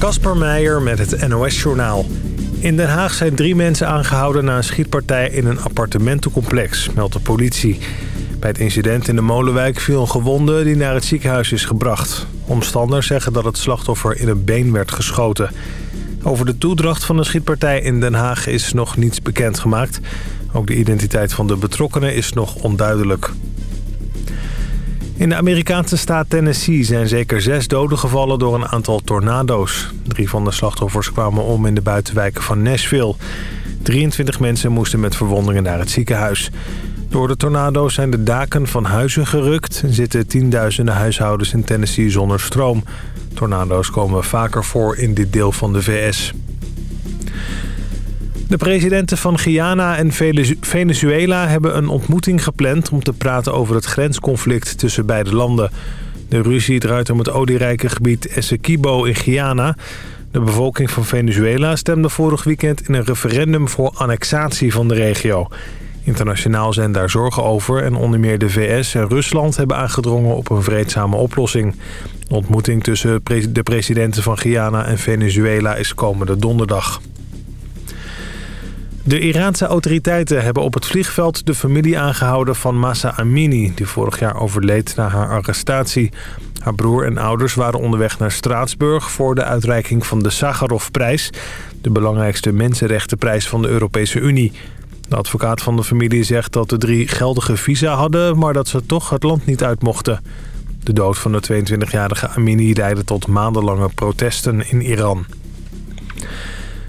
Kasper Meijer met het NOS-journaal. In Den Haag zijn drie mensen aangehouden na een schietpartij in een appartementencomplex, meldt de politie. Bij het incident in de Molenwijk viel een gewonde die naar het ziekenhuis is gebracht. Omstanders zeggen dat het slachtoffer in een been werd geschoten. Over de toedracht van de schietpartij in Den Haag is nog niets bekendgemaakt. Ook de identiteit van de betrokkenen is nog onduidelijk. In de Amerikaanse staat Tennessee zijn zeker zes doden gevallen door een aantal tornado's. Drie van de slachtoffers kwamen om in de buitenwijken van Nashville. 23 mensen moesten met verwondingen naar het ziekenhuis. Door de tornado's zijn de daken van huizen gerukt... en zitten tienduizenden huishoudens in Tennessee zonder stroom. Tornado's komen vaker voor in dit deel van de VS. De presidenten van Guyana en Venezuela hebben een ontmoeting gepland... om te praten over het grensconflict tussen beide landen. De ruzie draait om het olierijke gebied Essequibo in Guyana. De bevolking van Venezuela stemde vorig weekend in een referendum voor annexatie van de regio. Internationaal zijn daar zorgen over en onder meer de VS en Rusland hebben aangedrongen op een vreedzame oplossing. De ontmoeting tussen de presidenten van Guyana en Venezuela is komende donderdag. De Iraanse autoriteiten hebben op het vliegveld de familie aangehouden van Massa Amini... die vorig jaar overleed na haar arrestatie. Haar broer en ouders waren onderweg naar Straatsburg... voor de uitreiking van de Sakharovprijs... de belangrijkste mensenrechtenprijs van de Europese Unie. De advocaat van de familie zegt dat de drie geldige visa hadden... maar dat ze toch het land niet uit mochten. De dood van de 22-jarige Amini leidde tot maandenlange protesten in Iran.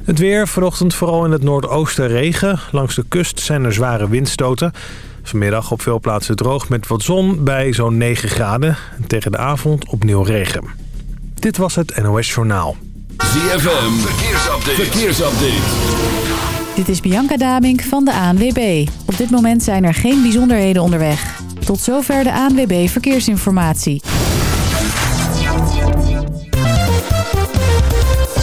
Het weer, vanochtend vooral in het noordoosten regen. Langs de kust zijn er zware windstoten. Vanmiddag op veel plaatsen droog met wat zon bij zo'n 9 graden. En tegen de avond opnieuw regen. Dit was het NOS Journaal. ZFM, verkeersupdate. verkeersupdate. Dit is Bianca Damink van de ANWB. Op dit moment zijn er geen bijzonderheden onderweg. Tot zover de ANWB Verkeersinformatie.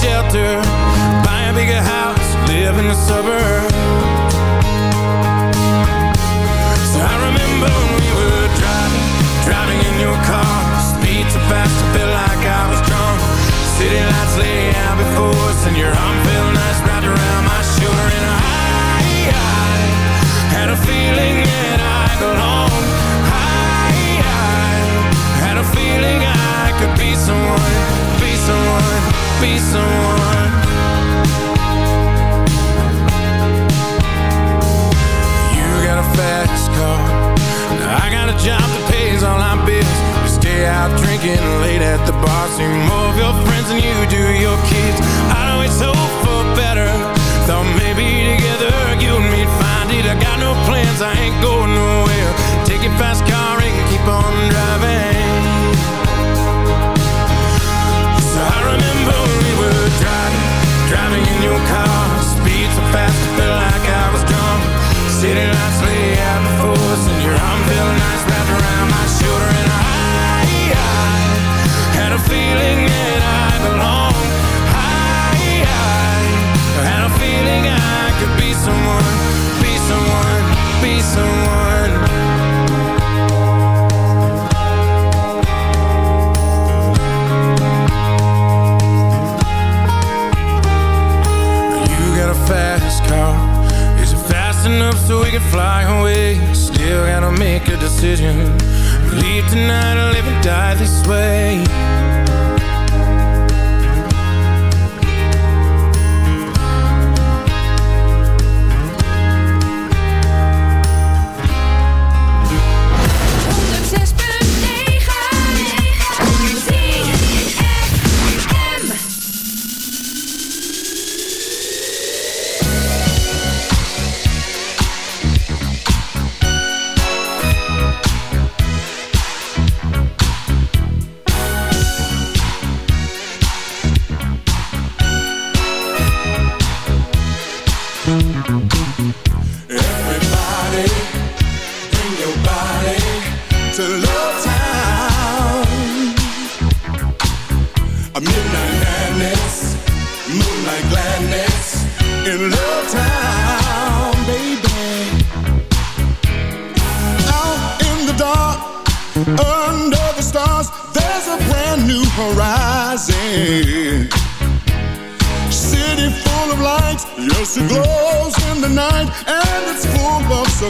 shelter. Buy a bigger house, live in the suburbs. So I remember when we were driving Driving in your car. Speed so fast I felt like I was drunk. City lights lay out before us And your arm felt nice wrapped around my shoulder. And I, I had a feeling that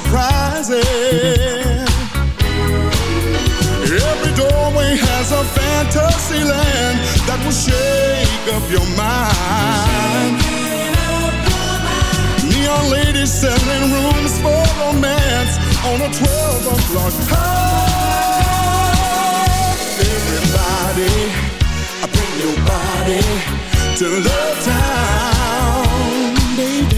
surprises. Every doorway has a fantasy land that will shake up your mind. Neon ladies selling rooms for romance on a 12 o'clock high. Everybody, I bring your body to Love Town, baby.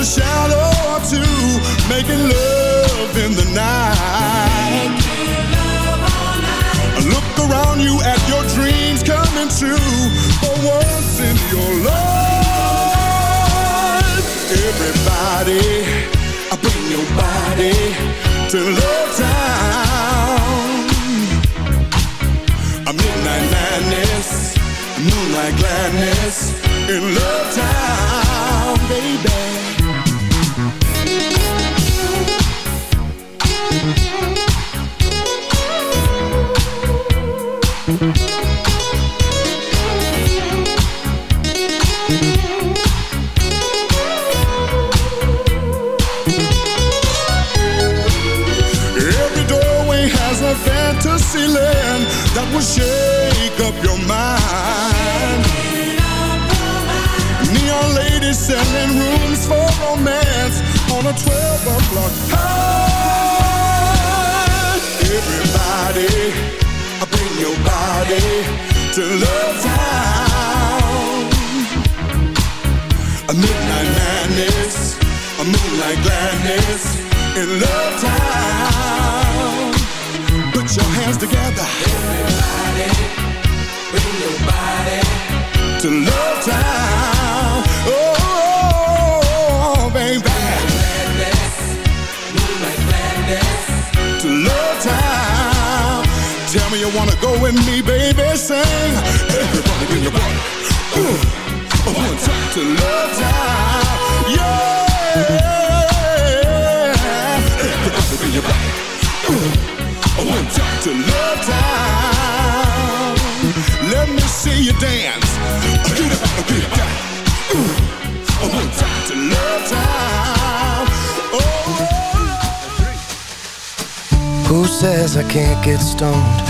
A shadow or two, making love in the night. Look around you at your dreams coming true for once in your life. Everybody, bring your body to Love Town. A midnight madness, moonlight gladness in Love Town, to Love Town. A midnight madness, a moonlight gladness in Love Town. Put your hands together. Everybody, bring your body to Love Town. You wanna go with me, baby. Sing. Everybody, bring your body. Ooh. One time to Love Town. Yeah. Everybody, bring your body. Ooh. One time to Love Town. Let me see you dance. Get up, get down. Ooh. One time to Love Town. Oh. Who says I can't get stoned?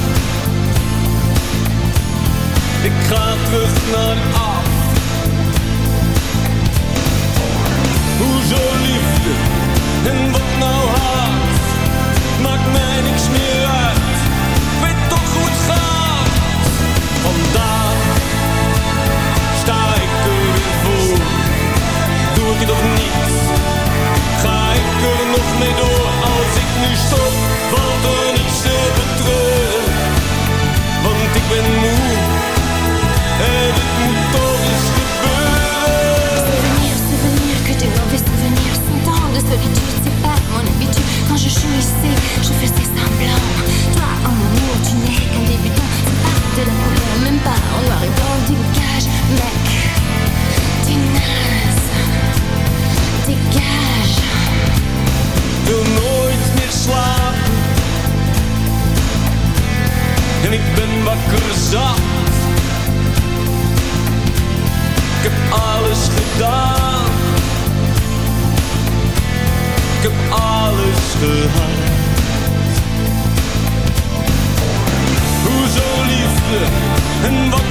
Ik ga terug naar af. Hoezo liefde en wat nou haat? Maakt mij niks meer uit. Weet toch hoe het gaat. Vandaag sta ik er weer voor. Doe ik het of niet? Ga ik er nog mee door? Als ik nu stop, valt Ik ben wakker zat. Ik heb alles gedaan. Ik heb alles gehad. Hoezo liefde en wat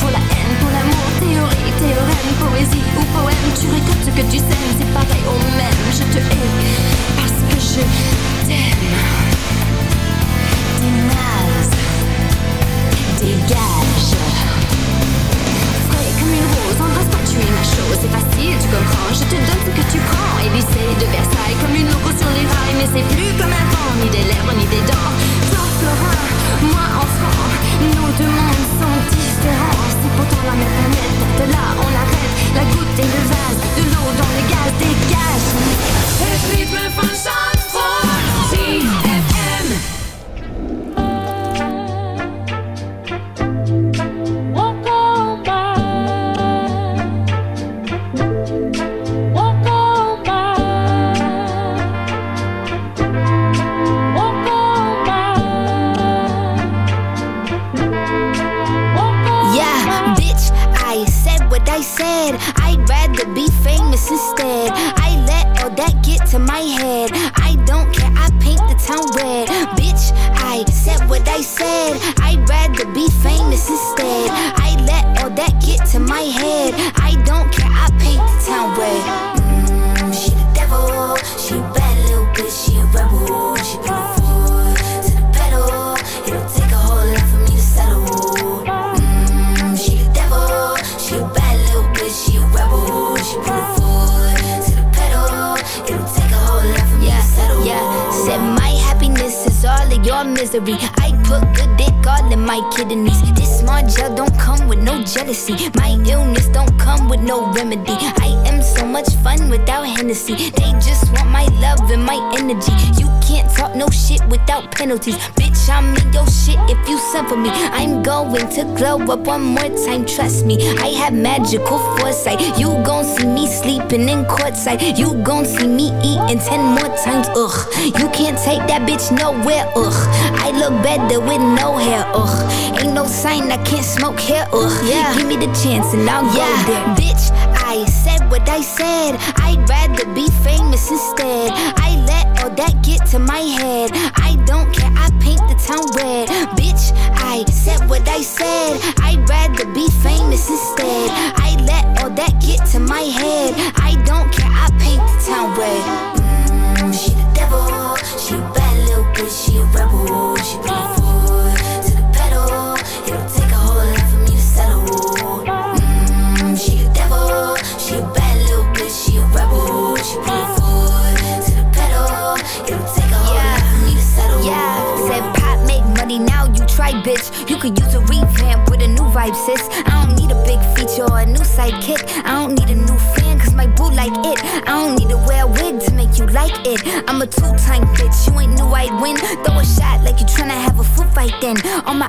Pour la haine, pour l'amour Théorie, théorème, poésie ou poème. Tu récoltes ce que tu sèmes, c'est pareil au même. Je te hais parce que je t'aime. Naze Dégage Frais comme une rose, embrasse-toi, tu es ma chose. C'est facile, tu comprends, je te donne ce que tu prends. Élysée de Versailles, comme une loco sur les rails. Mais c'est plus comme avant, ni des lèvres, ni des dents. Toi, Florin, moi, enfant Nos deux mondes sont différents C'est pourtant la même planète, de là, on arrête La goutte et le vase, de l'eau dans le gaz Dégage Het ritme van. ZFM. One more time, trust me. I have magical foresight. You gon' see me sleeping in courtside. You gon' see me eating ten more times, ugh. You can't take that bitch nowhere, ugh. I look better with no hair, ugh. Ain't no sign I can't smoke hair, ugh. Yeah. Give me the chance and I'll Yeah. go there. Sidekick. I don't need a new fan, cause my boo like it. I don't need to wear a wig to make you like it. I'm a two-time bitch, you ain't knew I'd win. Throw a shot like you tryna have a foot fight then. On my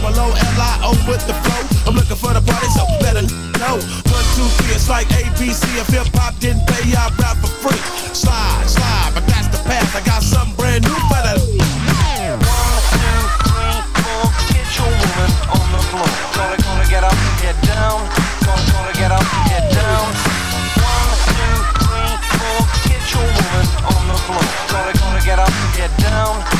Double O L I O with the flow. I'm looking for the party, so a know. One, two, three, it's like ABC. If hip hop didn't pay, I rap for free. Slide, slide, but that's the past. I got something brand new for the. Gonna, gonna get up, get down. Gonna, gonna get up, get down. One, two, three, four. Get your woman on the floor. Gonna, gonna get up, get down.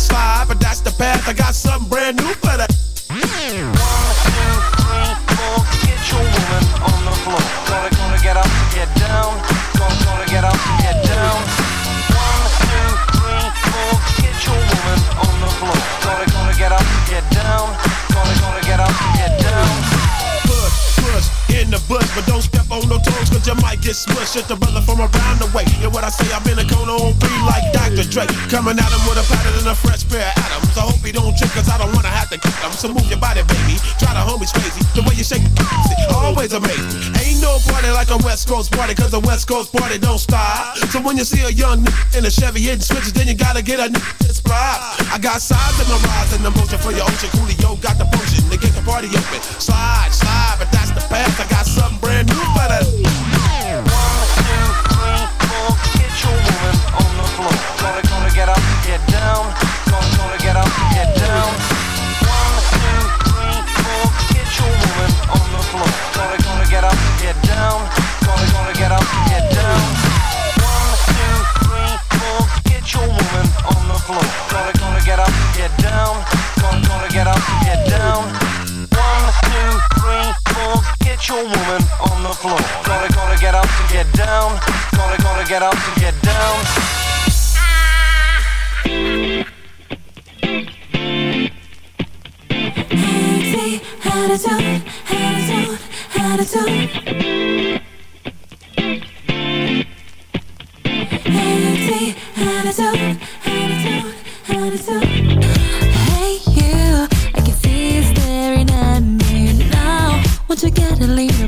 got something brand new for that. Get your woman on the floor. Gonna, gonna get up, get down. Gonna, gonna get up, get down. One, two, three, four. Get your woman on the floor. Gonna, gonna get up, get down. Gonna, gonna get up, get down. in the bush, but don't step on no you might get smushed. Brother from around the way. And what I say, I'm in a cone on three like Dr. Dre. Coming at him with a pattern and a fresh pair of atoms. I hope he don't trip, cause I don't wanna have to kick him. So move your body, baby. Try the homies crazy. The way you shake the always amazing. Ain't no party like a West Coast party, cause a West Coast party don't stop. So when you see a young in a Chevy hitting switches, then you gotta get a spot. I got size in my rise and the motion for your ocean. Coolio got the potion to get the party open. Slide, slide, but that's the path. I got something brand new for that. One, two, three, four. Get your woman on the floor. Gonna, gonna get up, get down. Gonna, get up, get down Got it gonna get up, get down. One, two, three, four. Get your woman on the floor. Gonna, gonna get up, get down. Gonna, gonna get up, get down. One, two, three, four. Get your woman on the floor. Gonna, gonna get up to get down. Gonna, gonna get up to get down. Attitude, attitude. Hey you, I can see you staring at me now. Won't you get a little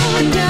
Your clock.